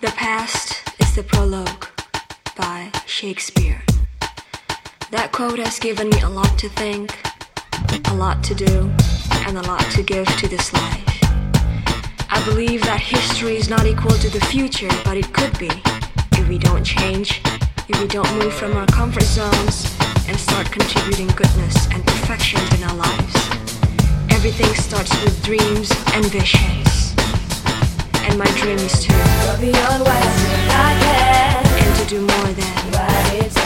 The past is the prologue by Shakespeare. That quote has given me a lot to think, a lot to do, and a lot to give to this life. I believe that history is not equal to the future, but it could be if we don't change, if we don't move from our comfort zones and start contributing goodness and perfection in our lives. Everything starts with dreams and visions. And my dream is to Go beyond what I think I can. and to do more than What it takes.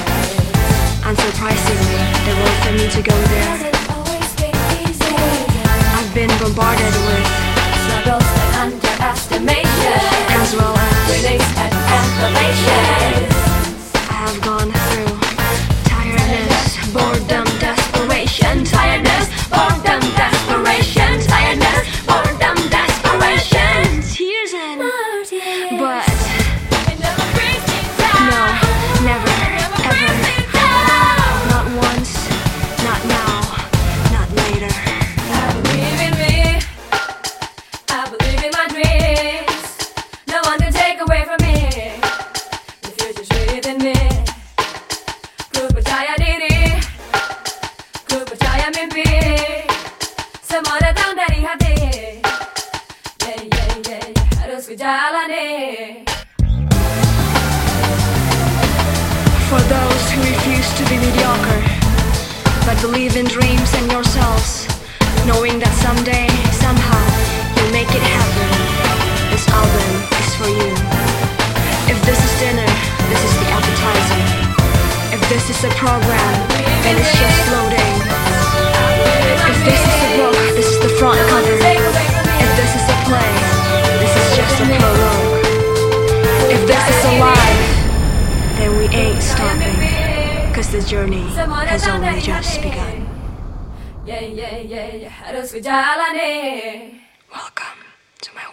unsurprisingly the road for me to go there. I've been bombarded with believe in dreams and yourselves, knowing that someday, is a program, then it's just loading. If this is a book, this is the front cover. If this is a play, this is just a prologue. If this is a life, then we ain't stopping. Cause the journey has only just begun. Yeah, yeah, yeah, yeah. Harus ku jalani. Welcome to my.